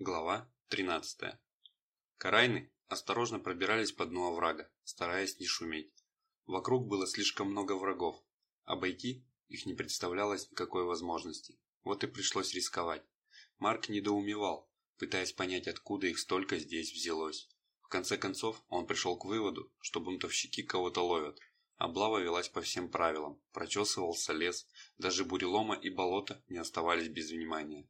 Глава 13. Карайны осторожно пробирались по дну оврага, стараясь не шуметь. Вокруг было слишком много врагов. Обойти их не представлялось никакой возможности. Вот и пришлось рисковать. Марк недоумевал, пытаясь понять, откуда их столько здесь взялось. В конце концов, он пришел к выводу, что бунтовщики кого-то ловят. Облава велась по всем правилам, прочесывался лес, даже бурелома и болота не оставались без внимания.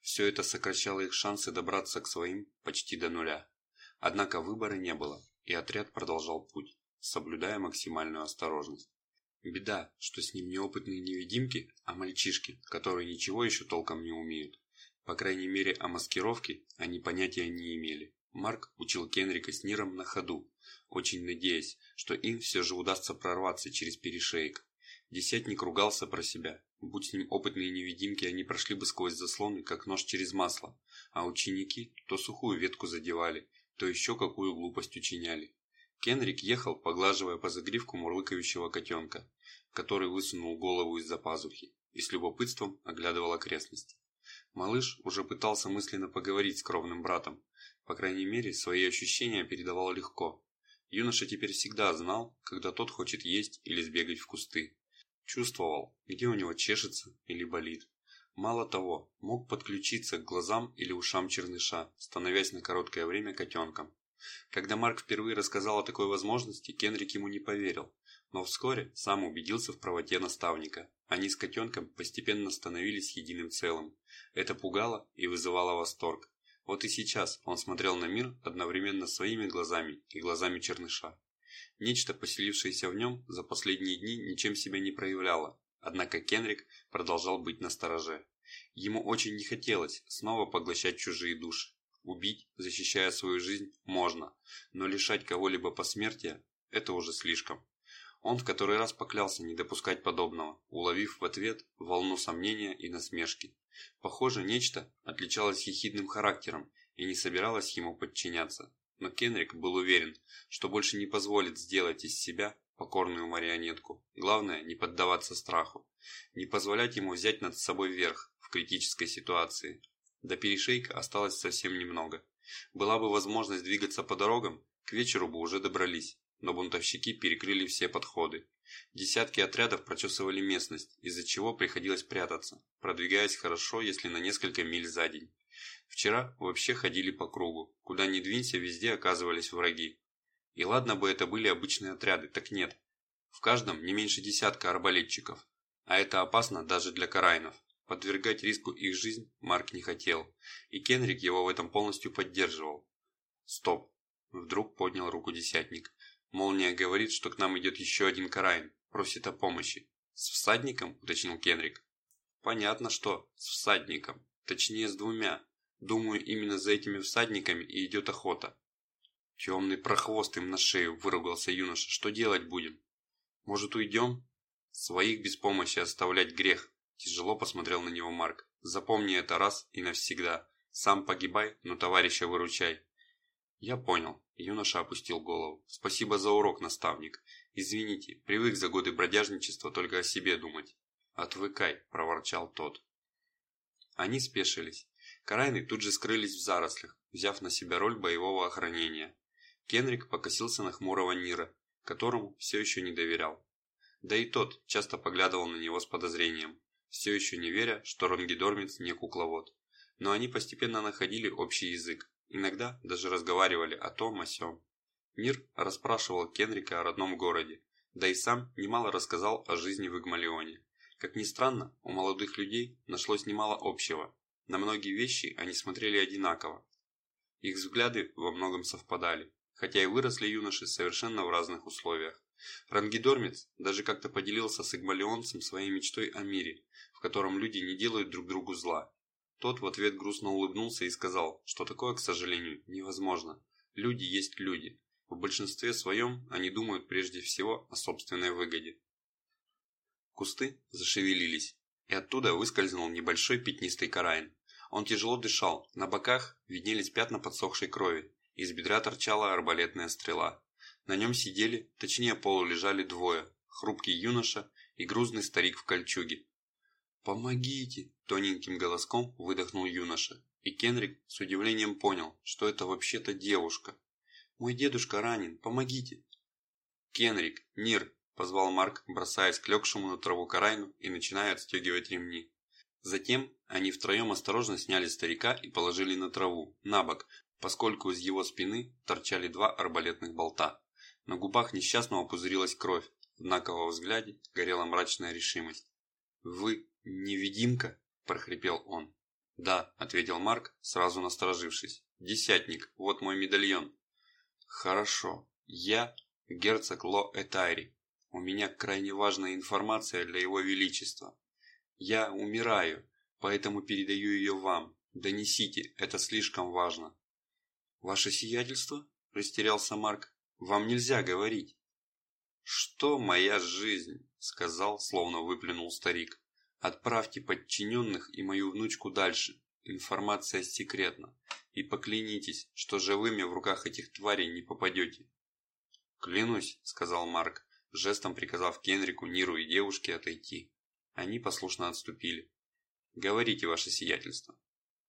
Все это сокращало их шансы добраться к своим почти до нуля. Однако выбора не было, и отряд продолжал путь, соблюдая максимальную осторожность. Беда, что с ним неопытные невидимки, а мальчишки, которые ничего еще толком не умеют. По крайней мере, о маскировке они понятия не имели. Марк учил Кенрика с Ниром на ходу, очень надеясь, что им все же удастся прорваться через перешейк. Десятник ругался про себя. Будь с ним опытные невидимки, они прошли бы сквозь заслоны, как нож через масло. А ученики то сухую ветку задевали, то еще какую глупость учиняли. Кенрик ехал, поглаживая по загривку мурлыкающего котенка, который высунул голову из-за пазухи и с любопытством оглядывал окрестности. Малыш уже пытался мысленно поговорить с кровным братом. По крайней мере, свои ощущения передавал легко. Юноша теперь всегда знал, когда тот хочет есть или сбегать в кусты. Чувствовал, где у него чешется или болит. Мало того, мог подключиться к глазам или ушам черныша, становясь на короткое время котенком. Когда Марк впервые рассказал о такой возможности, Кенрик ему не поверил, но вскоре сам убедился в правоте наставника. Они с котенком постепенно становились единым целым. Это пугало и вызывало восторг. Вот и сейчас он смотрел на мир одновременно своими глазами и глазами черныша. Нечто, поселившееся в нем, за последние дни ничем себя не проявляло, однако Кенрик продолжал быть настороже. Ему очень не хотелось снова поглощать чужие души. Убить, защищая свою жизнь, можно, но лишать кого-либо посмертия – это уже слишком. Он в который раз поклялся не допускать подобного, уловив в ответ волну сомнения и насмешки. Похоже, нечто отличалось ехидным характером и не собиралось ему подчиняться но Кенрик был уверен, что больше не позволит сделать из себя покорную марионетку. Главное, не поддаваться страху, не позволять ему взять над собой верх в критической ситуации. До перешейка осталось совсем немного. Была бы возможность двигаться по дорогам, к вечеру бы уже добрались, но бунтовщики перекрыли все подходы. Десятки отрядов прочесывали местность, из-за чего приходилось прятаться, продвигаясь хорошо, если на несколько миль за день. Вчера вообще ходили по кругу. Куда ни двинься, везде оказывались враги. И ладно бы это были обычные отряды, так нет. В каждом не меньше десятка арбалетчиков. А это опасно даже для карайнов. Подвергать риску их жизнь Марк не хотел. И Кенрик его в этом полностью поддерживал. Стоп. Вдруг поднял руку десятник. Молния говорит, что к нам идет еще один карайн. Просит о помощи. С всадником? Уточнил Кенрик. Понятно, что с всадником. Точнее, с двумя. Думаю, именно за этими всадниками и идет охота. Темный прохвост им на шею, выругался юноша. Что делать будем? Может, уйдем? Своих без помощи оставлять грех. Тяжело посмотрел на него Марк. Запомни это раз и навсегда. Сам погибай, но товарища выручай. Я понял. Юноша опустил голову. Спасибо за урок, наставник. Извините, привык за годы бродяжничества только о себе думать. Отвыкай, проворчал тот. Они спешились. Карайны тут же скрылись в зарослях, взяв на себя роль боевого охранения. Кенрик покосился на хмурого Нира, которому все еще не доверял. Да и тот часто поглядывал на него с подозрением, все еще не веря, что Ронгидормец не кукловод. Но они постепенно находили общий язык, иногда даже разговаривали о том о сём. Нир расспрашивал Кенрика о родном городе, да и сам немало рассказал о жизни в Игмалионе. Как ни странно, у молодых людей нашлось немало общего, на многие вещи они смотрели одинаково. Их взгляды во многом совпадали, хотя и выросли юноши совершенно в разных условиях. Рангидормец даже как-то поделился с игмалионцем своей мечтой о мире, в котором люди не делают друг другу зла. Тот в ответ грустно улыбнулся и сказал, что такое, к сожалению, невозможно. Люди есть люди. В большинстве своем они думают прежде всего о собственной выгоде. Кусты зашевелились, и оттуда выскользнул небольшой пятнистый караин. Он тяжело дышал, на боках виднелись пятна подсохшей крови, из бедра торчала арбалетная стрела. На нем сидели, точнее полулежали двое, хрупкий юноша и грузный старик в кольчуге. «Помогите!» – тоненьким голоском выдохнул юноша. И Кенрик с удивлением понял, что это вообще-то девушка. «Мой дедушка ранен, помогите!» «Кенрик, Нир!» – позвал Марк, бросаясь к легшему на траву Карайну и начиная отстегивать ремни. Затем они втроем осторожно сняли старика и положили на траву, на бок, поскольку из его спины торчали два арбалетных болта. На губах несчастного пузырилась кровь, однако во взгляде горела мрачная решимость. «Вы невидимка?» – прохрипел он. «Да», – ответил Марк, сразу насторожившись. «Десятник, вот мой медальон». «Хорошо. Я герцог Ло Этайри. У меня крайне важная информация для его величества. Я умираю, поэтому передаю ее вам. Донесите, это слишком важно». «Ваше сиятельство?» – растерялся Марк. «Вам нельзя говорить». «Что моя жизнь?» – сказал, словно выплюнул старик. «Отправьте подчиненных и мою внучку дальше. Информация секретна. И поклянитесь, что живыми в руках этих тварей не попадете». «Клянусь», – сказал Марк, жестом приказав Кенрику, Ниру и девушке отойти. Они послушно отступили. «Говорите, ваше сиятельство».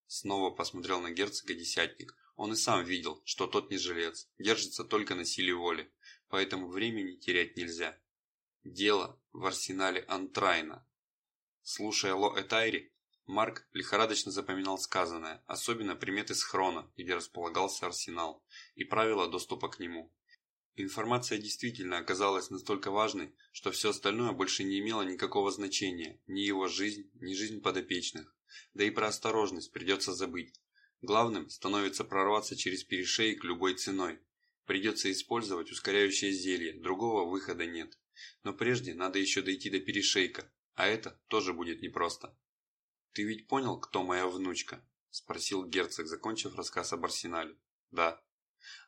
Снова посмотрел на герцога десятник. Он и сам видел, что тот не жилец, держится только на силе воли поэтому времени терять нельзя. Дело в арсенале Антрайна. Слушая Ло Этайри, Марк лихорадочно запоминал сказанное, особенно приметы схрона, где располагался арсенал, и правила доступа к нему. Информация действительно оказалась настолько важной, что все остальное больше не имело никакого значения, ни его жизнь, ни жизнь подопечных. Да и про осторожность придется забыть. Главным становится прорваться через перешеек любой ценой, Придется использовать ускоряющее зелье, другого выхода нет. Но прежде надо еще дойти до перешейка, а это тоже будет непросто. «Ты ведь понял, кто моя внучка?» – спросил герцог, закончив рассказ об арсенале. «Да».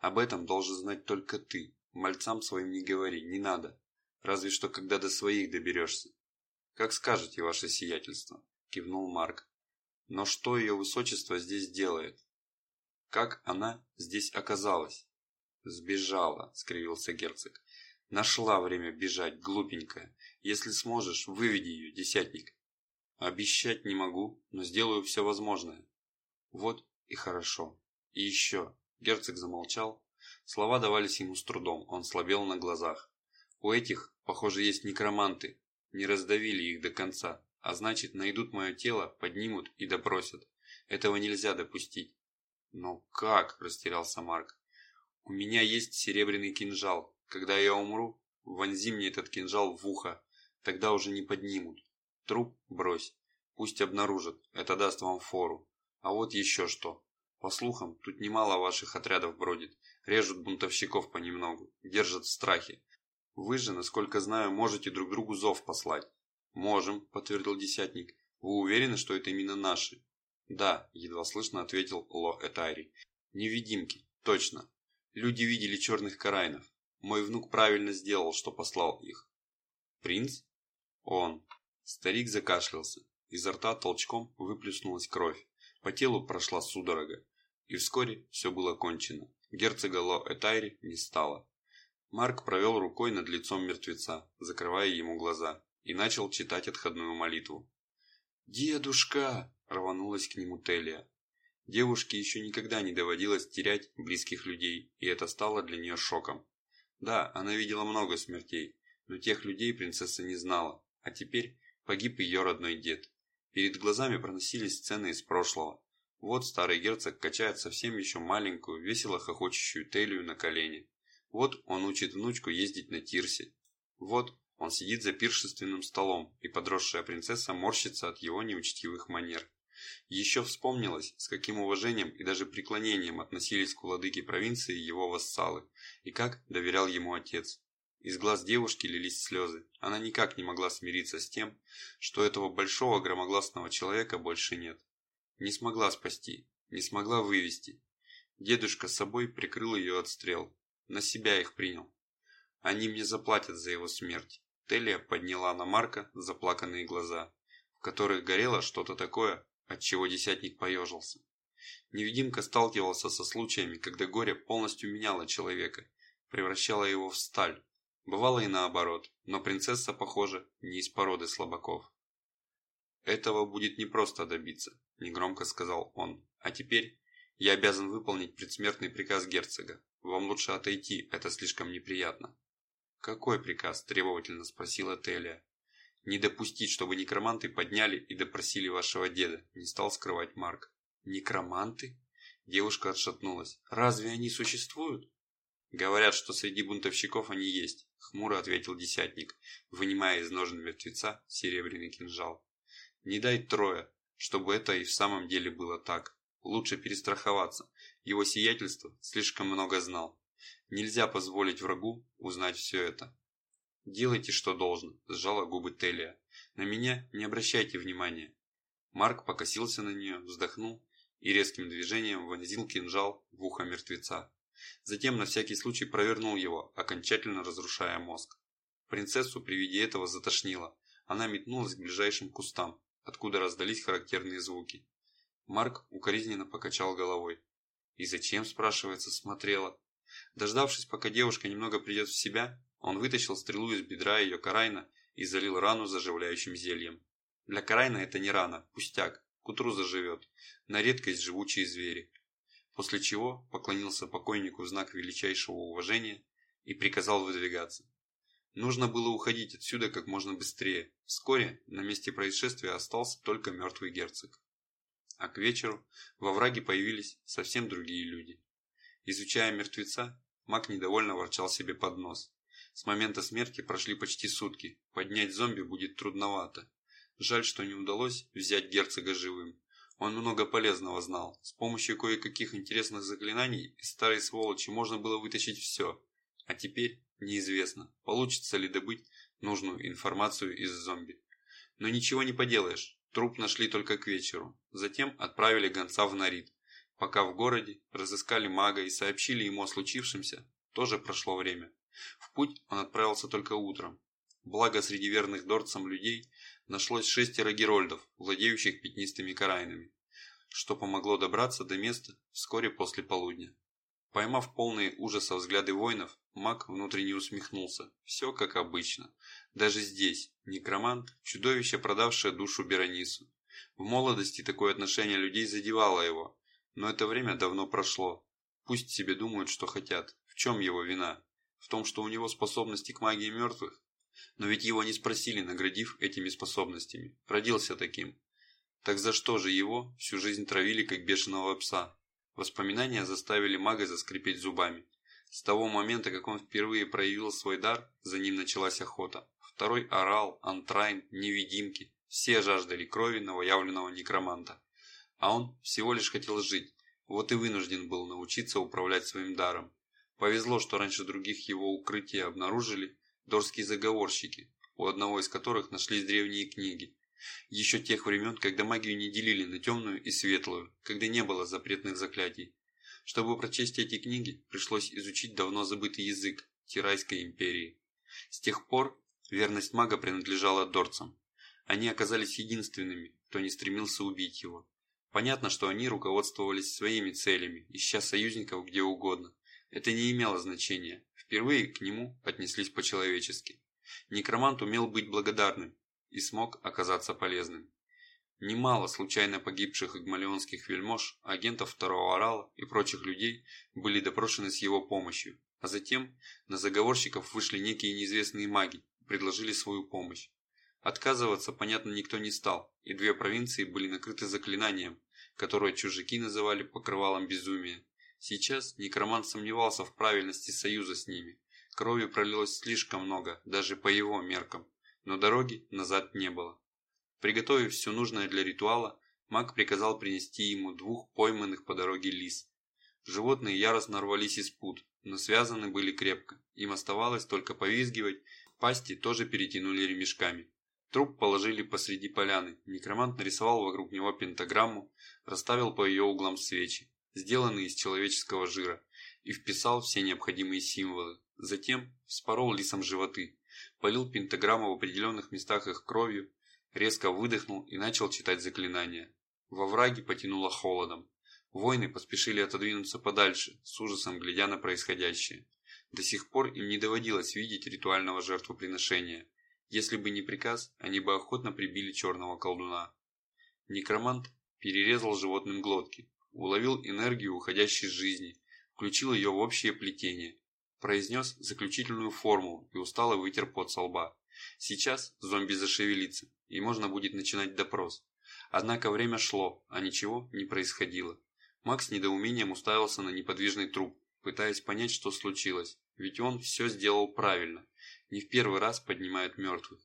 «Об этом должен знать только ты. Мальцам своим не говори, не надо. Разве что когда до своих доберешься». «Как скажете, ваше сиятельство», – кивнул Марк. «Но что ее высочество здесь делает? Как она здесь оказалась?» «Сбежала», — скривился герцог. «Нашла время бежать, глупенькая. Если сможешь, выведи ее, десятник». «Обещать не могу, но сделаю все возможное». «Вот и хорошо. И еще». Герцог замолчал. Слова давались ему с трудом, он слабел на глазах. «У этих, похоже, есть некроманты. Не раздавили их до конца, а значит, найдут мое тело, поднимут и допросят. Этого нельзя допустить». «Но как?» – растерялся Марк. У меня есть серебряный кинжал. Когда я умру, вонзи мне этот кинжал в ухо. Тогда уже не поднимут. Труп брось. Пусть обнаружат. Это даст вам фору. А вот еще что. По слухам, тут немало ваших отрядов бродит. Режут бунтовщиков понемногу. Держат в страхе. Вы же, насколько знаю, можете друг другу зов послать. Можем, подтвердил десятник. Вы уверены, что это именно наши? Да, едва слышно ответил Ло Этайри. Невидимки, точно. Люди видели черных карайнов. Мой внук правильно сделал, что послал их. Принц? Он. Старик закашлялся. Изо рта толчком выплеснулась кровь. По телу прошла судорога. И вскоре все было кончено. Герцога Ло Этайри не стало. Марк провел рукой над лицом мертвеца, закрывая ему глаза, и начал читать отходную молитву. «Дедушка!» – рванулась к нему Телия. Девушке еще никогда не доводилось терять близких людей, и это стало для нее шоком. Да, она видела много смертей, но тех людей принцесса не знала, а теперь погиб ее родной дед. Перед глазами проносились сцены из прошлого. Вот старый герцог качает совсем еще маленькую, весело хохочущую Телию на колене. Вот он учит внучку ездить на тирсе. Вот он сидит за пиршественным столом, и подросшая принцесса морщится от его неучтивых манер. Еще вспомнилось, с каким уважением и даже преклонением относились к владыке провинции его вассалы, и как доверял ему отец. Из глаз девушки лились слезы. Она никак не могла смириться с тем, что этого большого громогласного человека больше нет. Не смогла спасти, не смогла вывести. Дедушка с собой прикрыл ее от стрел. На себя их принял. Они мне заплатят за его смерть. Телия подняла на Марка заплаканные глаза, в которых горело что-то такое, отчего десятник поежился. Невидимка сталкивался со случаями, когда горе полностью меняло человека, превращало его в сталь. Бывало и наоборот, но принцесса, похоже, не из породы слабаков. Этого будет непросто добиться, негромко сказал он. А теперь я обязан выполнить предсмертный приказ герцога. Вам лучше отойти, это слишком неприятно. Какой приказ? требовательно спросила Телия. Не допустить, чтобы некроманты подняли и допросили вашего деда, не стал скрывать Марк. Некроманты? Девушка отшатнулась. Разве они существуют? Говорят, что среди бунтовщиков они есть, хмуро ответил десятник, вынимая из ножен мертвеца серебряный кинжал. Не дай трое, чтобы это и в самом деле было так. Лучше перестраховаться. Его сиятельство слишком много знал. Нельзя позволить врагу узнать все это. «Делайте, что должно», – сжала губы Телия. «На меня не обращайте внимания». Марк покосился на нее, вздохнул и резким движением вонзил кинжал в ухо мертвеца. Затем на всякий случай провернул его, окончательно разрушая мозг. Принцессу при виде этого затошнило. Она метнулась к ближайшим кустам, откуда раздались характерные звуки. Марк укоризненно покачал головой. И зачем, спрашивается, смотрела? Дождавшись, пока девушка немного придет в себя, он вытащил стрелу из бедра ее Карайна и залил рану заживляющим зельем. Для Карайна это не рана, пустяк, к утру заживет, на редкость живучие звери. После чего поклонился покойнику в знак величайшего уважения и приказал выдвигаться. Нужно было уходить отсюда как можно быстрее. Вскоре на месте происшествия остался только мертвый герцог а к вечеру во враге появились совсем другие люди. Изучая мертвеца, маг недовольно ворчал себе под нос. С момента смерти прошли почти сутки, поднять зомби будет трудновато. Жаль, что не удалось взять герцога живым. Он много полезного знал. С помощью кое-каких интересных заклинаний из старой сволочи можно было вытащить все. А теперь неизвестно, получится ли добыть нужную информацию из зомби. Но ничего не поделаешь, Труп нашли только к вечеру. Затем отправили гонца в Нарид. Пока в городе разыскали мага и сообщили ему о случившемся, тоже прошло время. В путь он отправился только утром. Благо среди верных дорцам людей нашлось шестеро герольдов, владеющих пятнистыми карайнами, что помогло добраться до места вскоре после полудня. Поймав полные ужаса взгляды воинов, маг внутренне усмехнулся. Все как обычно. Даже здесь, некромант, чудовище, продавшее душу Беронису. В молодости такое отношение людей задевало его, но это время давно прошло. Пусть себе думают, что хотят. В чем его вина? В том, что у него способности к магии мертвых? Но ведь его не спросили, наградив этими способностями. Родился таким. Так за что же его всю жизнь травили, как бешеного пса? Воспоминания заставили мага заскрипеть зубами. С того момента, как он впервые проявил свой дар, за ним началась охота. Второй орал, антрайн, невидимки. Все жаждали крови новоявленного некроманта. А он всего лишь хотел жить, вот и вынужден был научиться управлять своим даром. Повезло, что раньше других его укрытия обнаружили дорские заговорщики, у одного из которых нашлись древние книги, еще тех времен, когда магию не делили на темную и светлую, когда не было запретных заклятий. Чтобы прочесть эти книги, пришлось изучить давно забытый язык Тирайской империи. С тех пор верность мага принадлежала дорцам. Они оказались единственными, кто не стремился убить его. Понятно, что они руководствовались своими целями, ища союзников где угодно. Это не имело значения. Впервые к нему отнеслись по-человечески. Некромант умел быть благодарным, и смог оказаться полезным. Немало случайно погибших игмалионских вельмож, агентов второго орала и прочих людей были допрошены с его помощью, а затем на заговорщиков вышли некие неизвестные маги и предложили свою помощь. Отказываться, понятно, никто не стал, и две провинции были накрыты заклинанием, которое чужаки называли покрывалом безумия. Сейчас некромант сомневался в правильности союза с ними. Крови пролилось слишком много, даже по его меркам но дороги назад не было. Приготовив все нужное для ритуала, маг приказал принести ему двух пойманных по дороге лис. Животные яростно рвались из пут, но связаны были крепко, им оставалось только повизгивать, пасти тоже перетянули ремешками. Труп положили посреди поляны, некромант нарисовал вокруг него пентаграмму, расставил по ее углам свечи, сделанные из человеческого жира, и вписал все необходимые символы. Затем вспорол лисам животы, полил пентаграмму в определенных местах их кровью, резко выдохнул и начал читать заклинания. Во враге потянуло холодом. Воины поспешили отодвинуться подальше, с ужасом глядя на происходящее. До сих пор им не доводилось видеть ритуального жертвоприношения. Если бы не приказ, они бы охотно прибили черного колдуна. Некромант перерезал животным глотки, уловил энергию уходящей жизни, включил ее в общее плетение, произнес заключительную формулу и устало вытер пот со лба. Сейчас зомби зашевелится, и можно будет начинать допрос. Однако время шло, а ничего не происходило. Макс недоумением уставился на неподвижный труп, пытаясь понять, что случилось, ведь он все сделал правильно. Не в первый раз поднимают мертвых.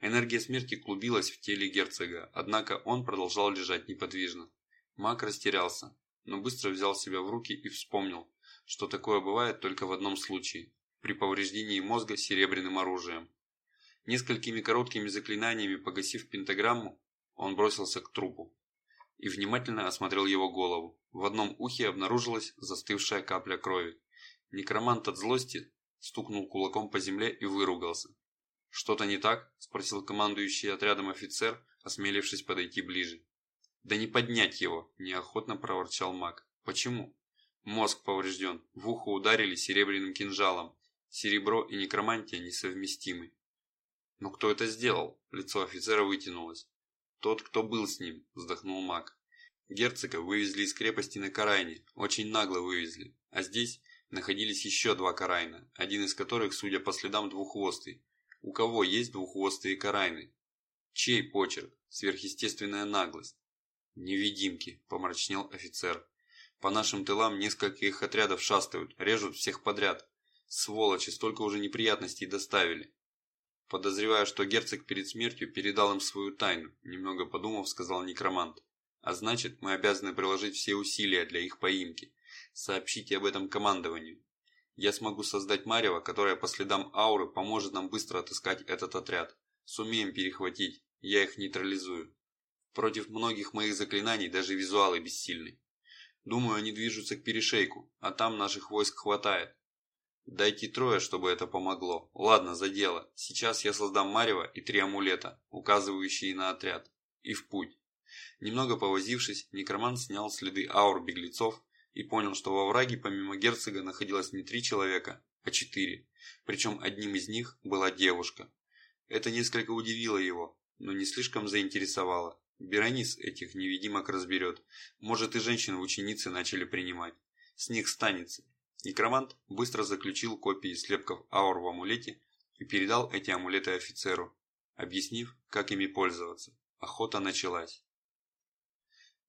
Энергия смерти клубилась в теле герцога, однако он продолжал лежать неподвижно. Маг растерялся, но быстро взял себя в руки и вспомнил, что такое бывает только в одном случае – при повреждении мозга серебряным оружием. Несколькими короткими заклинаниями погасив пентаграмму, он бросился к трупу и внимательно осмотрел его голову. В одном ухе обнаружилась застывшая капля крови. Некромант от злости стукнул кулаком по земле и выругался. «Что-то не так?» – спросил командующий отрядом офицер, осмелившись подойти ближе. «Да не поднять его!» – неохотно проворчал маг. «Почему?» «Мозг поврежден, в ухо ударили серебряным кинжалом. Серебро и некромантия несовместимы». «Но кто это сделал?» – лицо офицера вытянулось. «Тот, кто был с ним», – вздохнул маг. Герцога вывезли из крепости на Карайне, очень нагло вывезли, а здесь находились еще два Карайна, один из которых, судя по следам, двуххвостый. У кого есть двуххвостые Карайны? Чей почерк? Сверхъестественная наглость. Невидимки, помрачнел офицер. По нашим тылам несколько их отрядов шастают, режут всех подряд. Сволочи, столько уже неприятностей доставили. Подозреваю, что герцог перед смертью передал им свою тайну, немного подумав, сказал некромант. А значит, мы обязаны приложить все усилия для их поимки. Сообщите об этом командованию. Я смогу создать марево, которое по следам ауры поможет нам быстро отыскать этот отряд. Сумеем перехватить, я их нейтрализую. Против многих моих заклинаний даже визуалы бессильны. Думаю, они движутся к перешейку, а там наших войск хватает. Дайте трое, чтобы это помогло. Ладно, за дело. Сейчас я создам марево и три амулета, указывающие на отряд. И в путь. Немного повозившись, некромант снял следы аур беглецов и понял, что во враге помимо герцога находилось не три человека, а четыре. Причем одним из них была девушка. Это несколько удивило его, но не слишком заинтересовало. Беронис этих невидимок разберет. Может и женщин в ученицы начали принимать. С них станется. Некромант быстро заключил копии слепков аур в амулете и передал эти амулеты офицеру, объяснив, как ими пользоваться. Охота началась.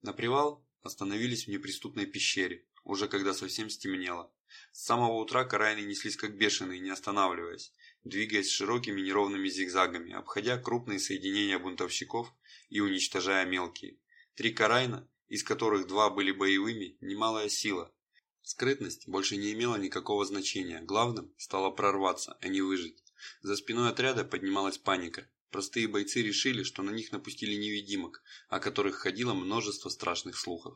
На привал остановились в неприступной пещере, уже когда совсем стемнело. С самого утра карайны неслись как бешеные, не останавливаясь, двигаясь широкими неровными зигзагами, обходя крупные соединения бунтовщиков и уничтожая мелкие. Три карайна, из которых два были боевыми, немалая сила. Скрытность больше не имела никакого значения, главным стало прорваться, а не выжить. За спиной отряда поднималась паника. Простые бойцы решили, что на них напустили невидимок, о которых ходило множество страшных слухов.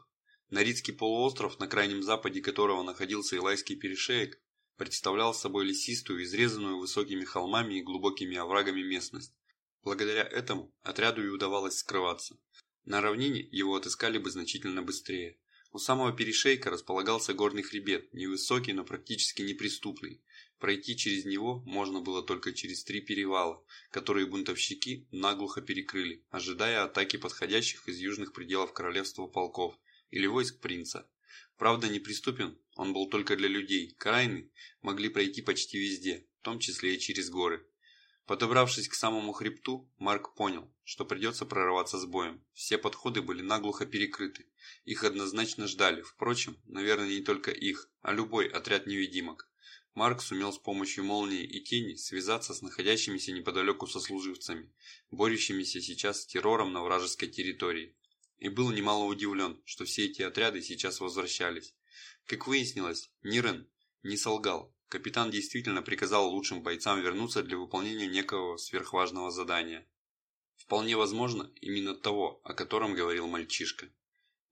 Норильский полуостров, на крайнем западе которого находился Илайский перешеек, представлял собой лесистую, изрезанную высокими холмами и глубокими оврагами местность. Благодаря этому отряду и удавалось скрываться. На равнине его отыскали бы значительно быстрее. У самого перешейка располагался горный хребет, невысокий, но практически неприступный. Пройти через него можно было только через три перевала, которые бунтовщики наглухо перекрыли, ожидая атаки подходящих из южных пределов королевства полков или войск принца. Правда, неприступен он был только для людей, карайны могли пройти почти везде, в том числе и через горы. Подобравшись к самому хребту, Марк понял, что придется прорываться с боем. Все подходы были наглухо перекрыты. Их однозначно ждали, впрочем, наверное, не только их, а любой отряд невидимок. Марк сумел с помощью молнии и тени связаться с находящимися неподалеку сослуживцами, борющимися сейчас с террором на вражеской территории. И был немало удивлен, что все эти отряды сейчас возвращались. Как выяснилось, Нирен не солгал. Капитан действительно приказал лучшим бойцам вернуться для выполнения некого сверхважного задания. Вполне возможно, именно того, о котором говорил мальчишка.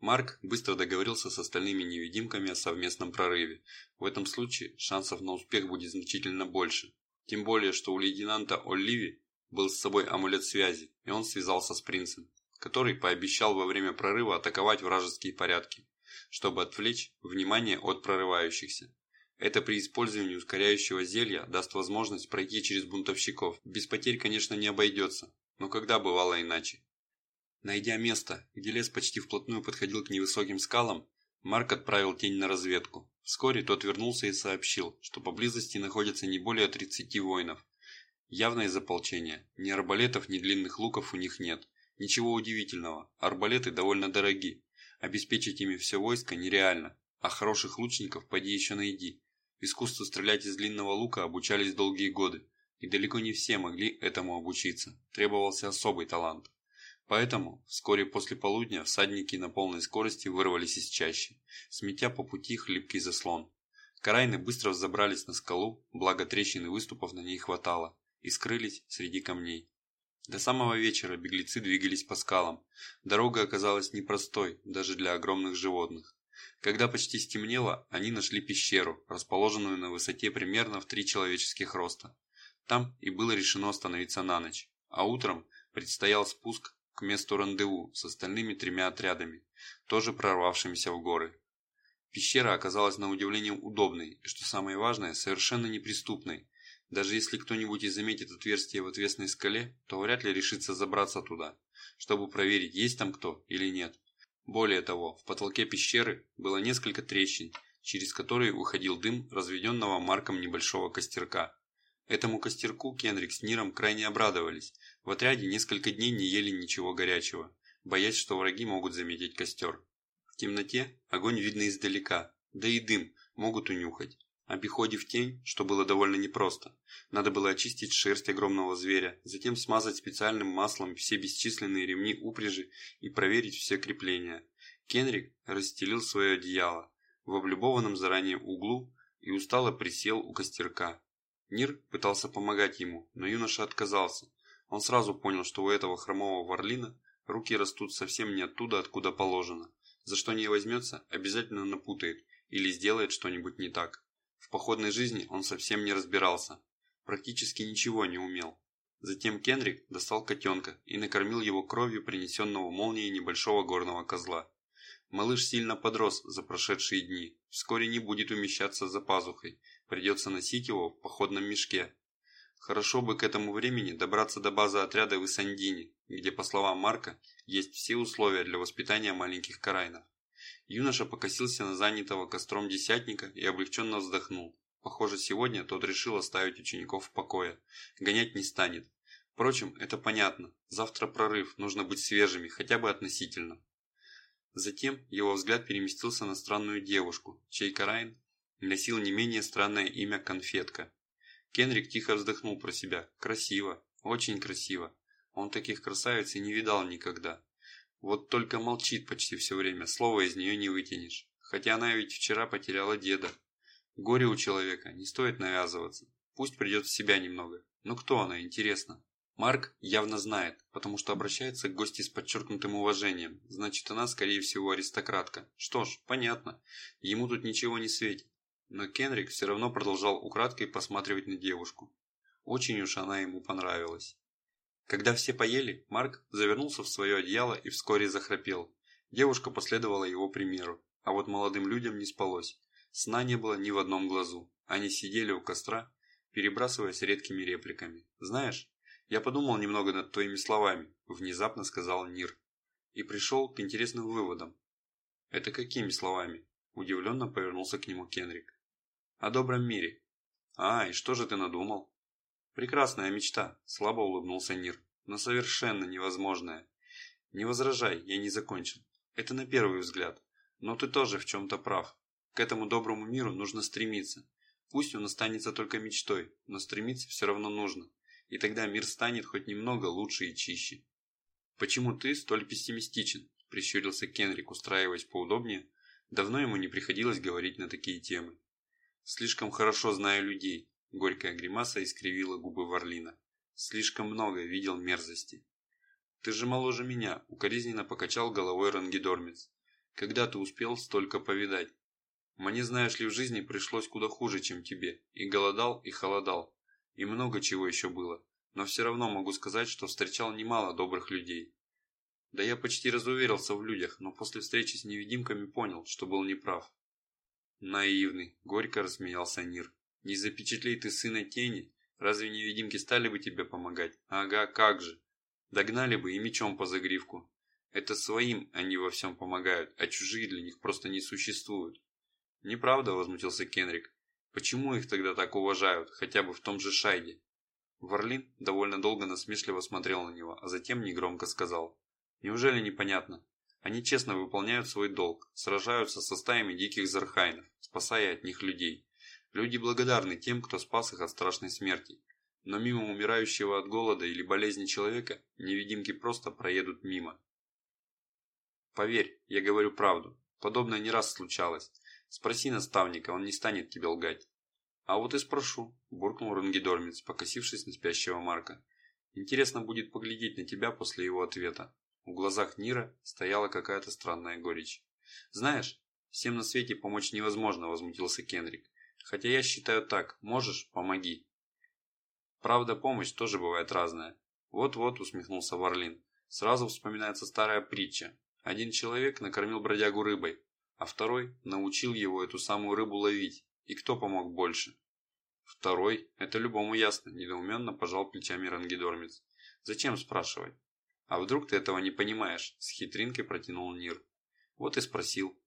Марк быстро договорился с остальными невидимками о совместном прорыве. В этом случае шансов на успех будет значительно больше. Тем более, что у лейтенанта Оливи был с собой амулет связи, и он связался с принцем, который пообещал во время прорыва атаковать вражеские порядки, чтобы отвлечь внимание от прорывающихся. Это при использовании ускоряющего зелья даст возможность пройти через бунтовщиков. Без потерь, конечно, не обойдется, но когда бывало иначе? Найдя место, где лес почти вплотную подходил к невысоким скалам, Марк отправил тень на разведку. Вскоре тот вернулся и сообщил, что поблизости находится не более 30 воинов. Явно из ополчения. Ни арбалетов, ни длинных луков у них нет. Ничего удивительного, арбалеты довольно дороги. Обеспечить ими все войско нереально, а хороших лучников поди еще найди. Искусству стрелять из длинного лука обучались долгие годы, и далеко не все могли этому обучиться, требовался особый талант. Поэтому вскоре после полудня всадники на полной скорости вырвались из чащи, сметя по пути хлипкий заслон. Карайны быстро взобрались на скалу, благо трещин и выступов на ней хватало, и скрылись среди камней. До самого вечера беглецы двигались по скалам. Дорога оказалась непростой, даже для огромных животных. Когда почти стемнело, они нашли пещеру, расположенную на высоте примерно в три человеческих роста. Там и было решено остановиться на ночь, а утром предстоял спуск к месту рандеву с остальными тремя отрядами, тоже прорвавшимися в горы. Пещера оказалась на удивление удобной и, что самое важное, совершенно неприступной. Даже если кто-нибудь и заметит отверстие в отвесной скале, то вряд ли решится забраться туда, чтобы проверить, есть там кто или нет. Более того, в потолке пещеры было несколько трещин, через которые уходил дым разведенного Марком небольшого костерка. Этому костерку Кенрик с Ниром крайне обрадовались. В отряде несколько дней не ели ничего горячего, боясь, что враги могут заметить костер. В темноте огонь видно издалека, да и дым могут унюхать. О переходе в тень, что было довольно непросто. Надо было очистить шерсть огромного зверя, затем смазать специальным маслом все бесчисленные ремни упряжи и проверить все крепления. Кенрик расстелил свое одеяло в облюбованном заранее углу и устало присел у костерка. Нир пытался помогать ему, но юноша отказался. Он сразу понял, что у этого хромого варлина руки растут совсем не оттуда, откуда положено. За что не возьмется, обязательно напутает или сделает что-нибудь не так. В походной жизни он совсем не разбирался, практически ничего не умел. Затем Кенрик достал котенка и накормил его кровью принесенного молнией небольшого горного козла. Малыш сильно подрос за прошедшие дни, вскоре не будет умещаться за пазухой, придется носить его в походном мешке. Хорошо бы к этому времени добраться до базы отряда в Исандине, где, по словам Марка, есть все условия для воспитания маленьких карайнов. Юноша покосился на занятого костром десятника и облегченно вздохнул. Похоже, сегодня тот решил оставить учеников в покое. Гонять не станет. Впрочем, это понятно. Завтра прорыв, нужно быть свежими, хотя бы относительно. Затем его взгляд переместился на странную девушку, чей Карайн носил не менее странное имя Конфетка. Кенрик тихо вздохнул про себя. Красиво, очень красиво. Он таких красавиц и не видал никогда. Вот только молчит почти все время, слова из нее не вытянешь. Хотя она ведь вчера потеряла деда. Горе у человека, не стоит навязываться. Пусть придет в себя немного. Но кто она, интересно? Марк явно знает, потому что обращается к гости с подчеркнутым уважением. Значит, она, скорее всего, аристократка. Что ж, понятно. Ему тут ничего не светит. Но Кенрик все равно продолжал украдкой посматривать на девушку. Очень уж она ему понравилась. Когда все поели, Марк завернулся в свое одеяло и вскоре захрапел. Девушка последовала его примеру, а вот молодым людям не спалось. Сна не было ни в одном глазу. Они сидели у костра, перебрасываясь редкими репликами. «Знаешь, я подумал немного над твоими словами», – внезапно сказал Нир. И пришел к интересным выводам. «Это какими словами?» – удивленно повернулся к нему Кенрик. «О добром мире». «А, и что же ты надумал?» Прекрасная мечта, слабо улыбнулся Нир, но совершенно невозможная. Не возражай, я не закончил. Это на первый взгляд. Но ты тоже в чем-то прав. К этому доброму миру нужно стремиться. Пусть он останется только мечтой, но стремиться все равно нужно. И тогда мир станет хоть немного лучше и чище. «Почему ты столь пессимистичен?» – прищурился Кенрик, устраиваясь поудобнее. Давно ему не приходилось говорить на такие темы. «Слишком хорошо знаю людей, Горькая гримаса искривила губы Варлина. Слишком много видел мерзости. Ты же моложе меня, укоризненно покачал головой Рангидормец. Когда ты успел столько повидать? Мне, знаешь ли, в жизни пришлось куда хуже, чем тебе. И голодал, и холодал. И много чего еще было. Но все равно могу сказать, что встречал немало добрых людей. Да я почти разуверился в людях, но после встречи с невидимками понял, что был неправ. Наивный, горько рассмеялся Нир. Не запечатлей ты сына тени, разве невидимки стали бы тебе помогать? Ага, как же. Догнали бы и мечом по загривку. Это своим они во всем помогают, а чужие для них просто не существуют. Неправда, возмутился Кенрик. Почему их тогда так уважают, хотя бы в том же Шайде? Варлин довольно долго насмешливо смотрел на него, а затем негромко сказал. Неужели непонятно? Они честно выполняют свой долг, сражаются со стаями диких зархайнов, спасая от них людей. Люди благодарны тем, кто спас их от страшной смерти. Но мимо умирающего от голода или болезни человека невидимки просто проедут мимо. Поверь, я говорю правду. Подобное не раз случалось. Спроси наставника, он не станет тебе лгать. А вот и спрошу, буркнул Рангидормец, покосившись на спящего Марка. Интересно будет поглядеть на тебя после его ответа. В глазах Нира стояла какая-то странная горечь. «Знаешь, всем на свете помочь невозможно», – возмутился Кенрик. «Хотя я считаю так. Можешь – помоги». Правда, помощь тоже бывает разная. Вот-вот, усмехнулся Варлин. Сразу вспоминается старая притча. Один человек накормил бродягу рыбой, а второй научил его эту самую рыбу ловить. И кто помог больше? Второй, это любому ясно, недоуменно пожал плечами Рангидормец. Зачем спрашивать? «А вдруг ты этого не понимаешь?» – с хитринкой протянул Нир. Вот и спросил.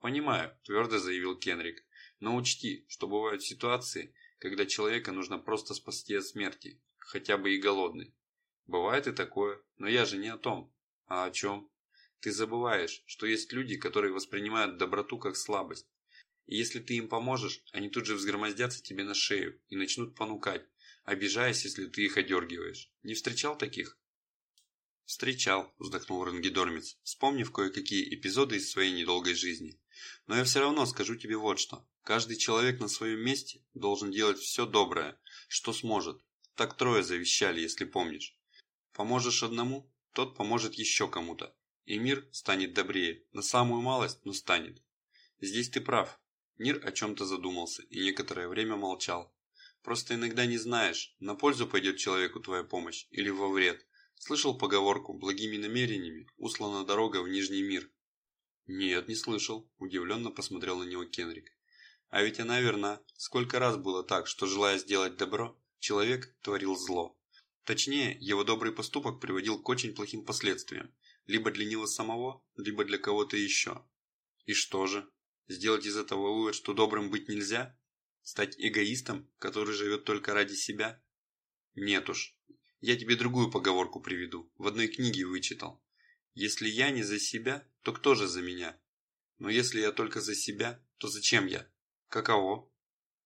«Понимаю», – твердо заявил Кенрик. «Но учти, что бывают ситуации, когда человека нужно просто спасти от смерти, хотя бы и голодный. Бывает и такое, но я же не о том. А о чем? Ты забываешь, что есть люди, которые воспринимают доброту как слабость. И если ты им поможешь, они тут же взгромоздятся тебе на шею и начнут понукать, обижаясь, если ты их одергиваешь. Не встречал таких? «Встречал», – вздохнул Рангидормец, вспомнив кое-какие эпизоды из своей недолгой жизни. «Но я все равно скажу тебе вот что. Каждый человек на своем месте должен делать все доброе, что сможет. Так трое завещали, если помнишь. Поможешь одному, тот поможет еще кому-то. И мир станет добрее, на самую малость, но станет. Здесь ты прав». Нир о чем-то задумался и некоторое время молчал. «Просто иногда не знаешь, на пользу пойдет человеку твоя помощь или во вред». Слышал поговорку «благими намерениями услана дорога в Нижний мир»? Нет, не слышал, удивленно посмотрел на него Кенрик. А ведь она верна. Сколько раз было так, что желая сделать добро, человек творил зло. Точнее, его добрый поступок приводил к очень плохим последствиям. Либо для него самого, либо для кого-то еще. И что же? Сделать из этого вывод, что добрым быть нельзя? Стать эгоистом, который живет только ради себя? Нет уж, я тебе другую поговорку приведу, в одной книге вычитал. Если я не за себя, то кто же за меня? Но если я только за себя, то зачем я? Каково?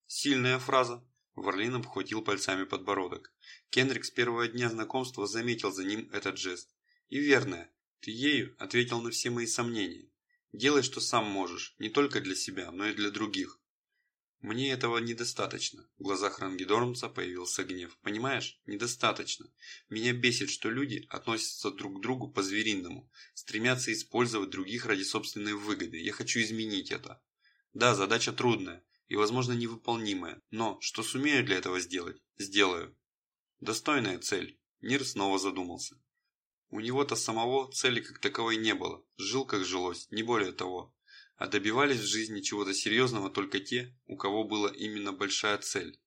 Сильная фраза. Варлин обхватил пальцами подбородок. Кенрик с первого дня знакомства заметил за ним этот жест. И верная, ты ею ответил на все мои сомнения. Делай, что сам можешь, не только для себя, но и для других. Мне этого недостаточно. В глазах Рангидормца появился гнев. Понимаешь? Недостаточно. Меня бесит, что люди относятся друг к другу по-звериному, стремятся использовать других ради собственной выгоды. Я хочу изменить это. Да, задача трудная и, возможно, невыполнимая, но что сумею для этого сделать, сделаю. Достойная цель. Нир снова задумался. У него-то самого цели как таковой не было. Жил как жилось, не более того а добивались в жизни чего-то серьезного только те, у кого была именно большая цель.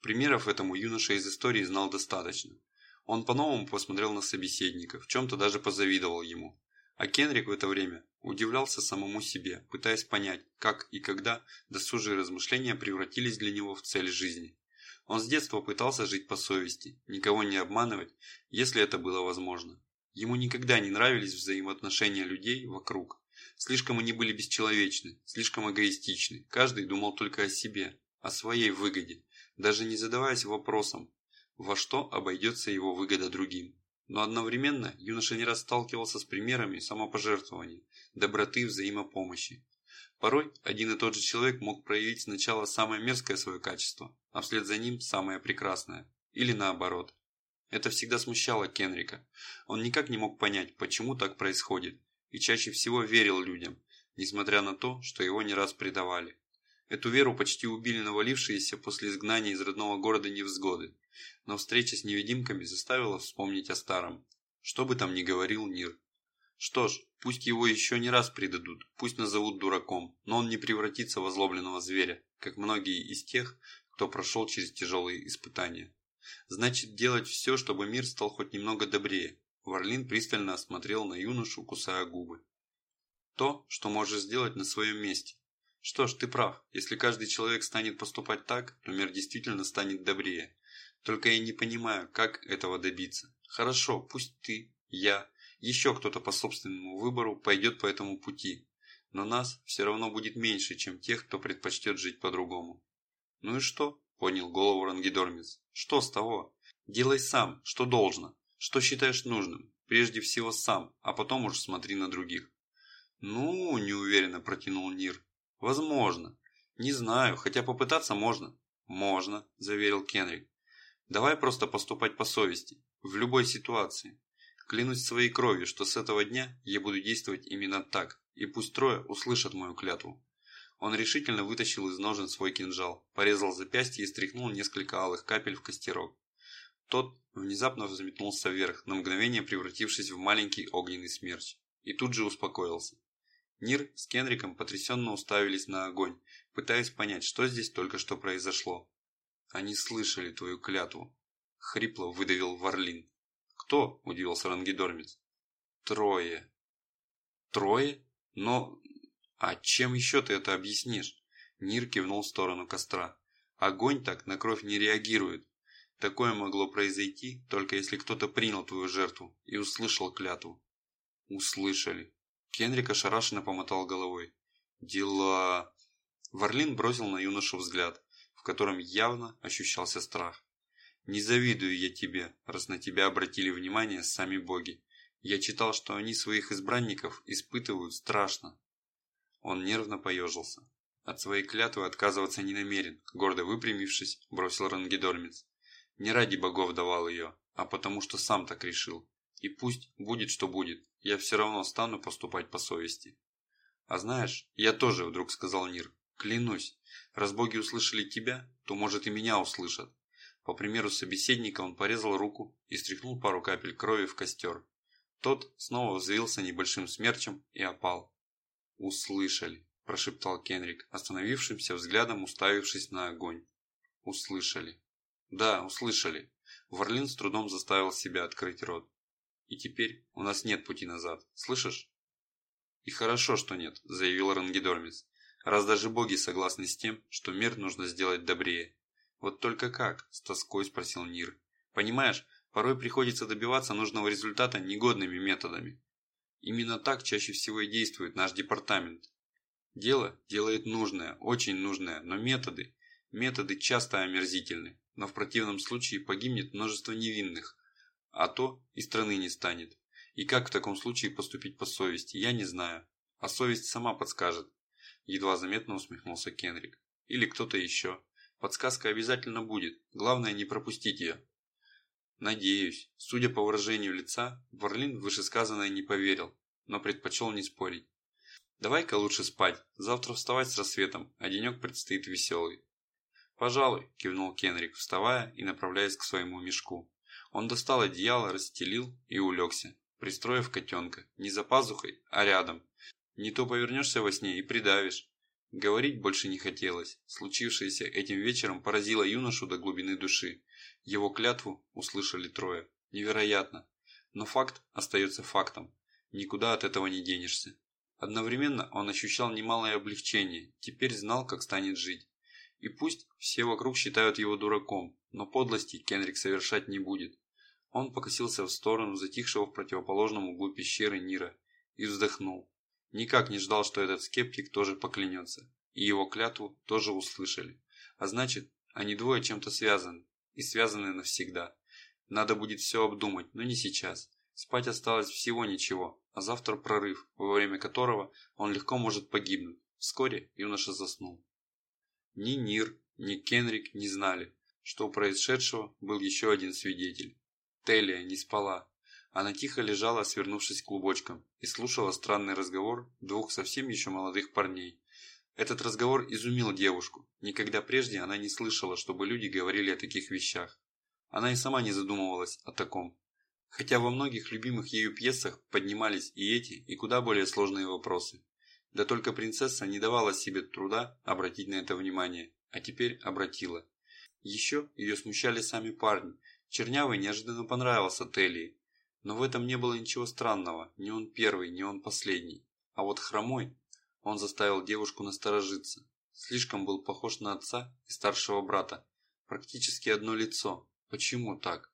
Примеров этому юноша из истории знал достаточно. Он по-новому посмотрел на собеседника, в чем-то даже позавидовал ему. А Кенрик в это время удивлялся самому себе, пытаясь понять, как и когда досужие размышления превратились для него в цель жизни. Он с детства пытался жить по совести, никого не обманывать, если это было возможно. Ему никогда не нравились взаимоотношения людей вокруг, Слишком они были бесчеловечны, слишком эгоистичны. Каждый думал только о себе, о своей выгоде, даже не задаваясь вопросом, во что обойдется его выгода другим. Но одновременно юноша не раз сталкивался с примерами самопожертвования, доброты, взаимопомощи. Порой один и тот же человек мог проявить сначала самое мерзкое свое качество, а вслед за ним самое прекрасное. Или наоборот. Это всегда смущало Кенрика. Он никак не мог понять, почему так происходит, и чаще всего верил людям, несмотря на то, что его не раз предавали. Эту веру почти убили навалившиеся после изгнания из родного города невзгоды, но встреча с невидимками заставила вспомнить о старом, что бы там ни говорил Нир. Что ж, пусть его еще не раз предадут, пусть назовут дураком, но он не превратится в озлобленного зверя, как многие из тех, кто прошел через тяжелые испытания. Значит, делать все, чтобы мир стал хоть немного добрее. Варлин пристально осмотрел на юношу, кусая губы. То, что можешь сделать на своем месте. Что ж, ты прав. Если каждый человек станет поступать так, то мир действительно станет добрее. Только я не понимаю, как этого добиться. Хорошо, пусть ты, я, еще кто-то по собственному выбору пойдет по этому пути. Но нас все равно будет меньше, чем тех, кто предпочтет жить по-другому. Ну и что? Поднял голову Рангидормец. Что с того? Делай сам, что должно, что считаешь нужным. Прежде всего сам, а потом уж смотри на других. Ну, неуверенно протянул Нир. Возможно. Не знаю, хотя попытаться можно. Можно, заверил Кенрик. Давай просто поступать по совести, в любой ситуации. Клянусь своей кровью, что с этого дня я буду действовать именно так, и пусть трое услышат мою клятву. Он решительно вытащил из ножен свой кинжал, порезал запястье и стряхнул несколько алых капель в костерок. Тот внезапно взметнулся вверх, на мгновение превратившись в маленький огненный смерч, и тут же успокоился. Нир с Кенриком потрясенно уставились на огонь, пытаясь понять, что здесь только что произошло. «Они слышали твою клятву», — хрипло выдавил Варлин. «Кто?» – удивился Рангидормец. «Трое». «Трое? Но... А чем еще ты это объяснишь?» Нир кивнул в сторону костра. «Огонь так на кровь не реагирует. Такое могло произойти, только если кто-то принял твою жертву и услышал клятву». «Услышали», Кенрик ошарашенно помотал головой. «Дела...» Варлин бросил на юношу взгляд, в котором явно ощущался страх. «Не завидую я тебе, раз на тебя обратили внимание сами боги. Я читал, что они своих избранников испытывают страшно». Он нервно поежился. От своей клятвы отказываться не намерен, гордо выпрямившись, бросил Рангидормец. Не ради богов давал ее, а потому что сам так решил. И пусть будет что будет, я все равно стану поступать по совести. А знаешь, я тоже вдруг сказал Нир, клянусь, раз боги услышали тебя, то может и меня услышат. По примеру собеседника он порезал руку и стряхнул пару капель крови в костер. Тот снова взвился небольшим смерчем и опал. «Услышали», – прошептал Кенрик, остановившимся взглядом уставившись на огонь. «Услышали». «Да, услышали». Варлин с трудом заставил себя открыть рот. И теперь у нас нет пути назад, слышишь? И хорошо, что нет, заявил Рангидормис. Раз даже боги согласны с тем, что мир нужно сделать добрее. Вот только как? С тоской спросил Нир. Понимаешь, порой приходится добиваться нужного результата негодными методами. Именно так чаще всего и действует наш департамент. Дело делает нужное, очень нужное, но методы, методы часто омерзительны, но в противном случае погибнет множество невинных, а то и страны не станет. И как в таком случае поступить по совести, я не знаю. А совесть сама подскажет. Едва заметно усмехнулся Кенрик. Или кто-то еще. Подсказка обязательно будет. Главное не пропустить ее. Надеюсь. Судя по выражению лица, Варлин вышесказанное не поверил, но предпочел не спорить. Давай-ка лучше спать. Завтра вставать с рассветом, а денек предстоит веселый. Пожалуй, кивнул Кенрик, вставая и направляясь к своему мешку. Он достал одеяло, расстелил и улегся, пристроив котенка, не за пазухой, а рядом. Не то повернешься во сне и придавишь. Говорить больше не хотелось. Случившееся этим вечером поразило юношу до глубины души. Его клятву услышали трое. Невероятно. Но факт остается фактом. Никуда от этого не денешься. Одновременно он ощущал немалое облегчение, теперь знал, как станет жить. И пусть все вокруг считают его дураком, но подлости Кенрик совершать не будет. Он покосился в сторону затихшего в противоположном углу пещеры Нира и вздохнул. Никак не ждал, что этот скептик тоже поклянется, и его клятву тоже услышали. А значит, они двое чем-то связаны, и связаны навсегда. Надо будет все обдумать, но не сейчас. Спать осталось всего ничего, а завтра прорыв, во время которого он легко может погибнуть. Вскоре юноша заснул. Ни Нир, ни Кенрик не знали, что у происшедшего был еще один свидетель. Телия не спала. Она тихо лежала, свернувшись клубочком, и слушала странный разговор двух совсем еще молодых парней. Этот разговор изумил девушку. Никогда прежде она не слышала, чтобы люди говорили о таких вещах. Она и сама не задумывалась о таком. Хотя во многих любимых ею пьесах поднимались и эти, и куда более сложные вопросы. Да только принцесса не давала себе труда обратить на это внимание, а теперь обратила. Еще ее смущали сами парни. Чернявый неожиданно понравился Телии. Но в этом не было ничего странного, ни он первый, ни он последний. А вот хромой, он заставил девушку насторожиться. Слишком был похож на отца и старшего брата. Практически одно лицо. Почему так?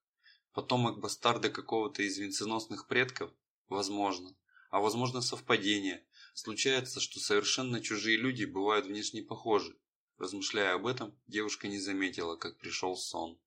Потомок бастарда какого-то из венценосных предков? Возможно. А возможно совпадение. Случается, что совершенно чужие люди бывают внешне похожи. Размышляя об этом, девушка не заметила, как пришел сон.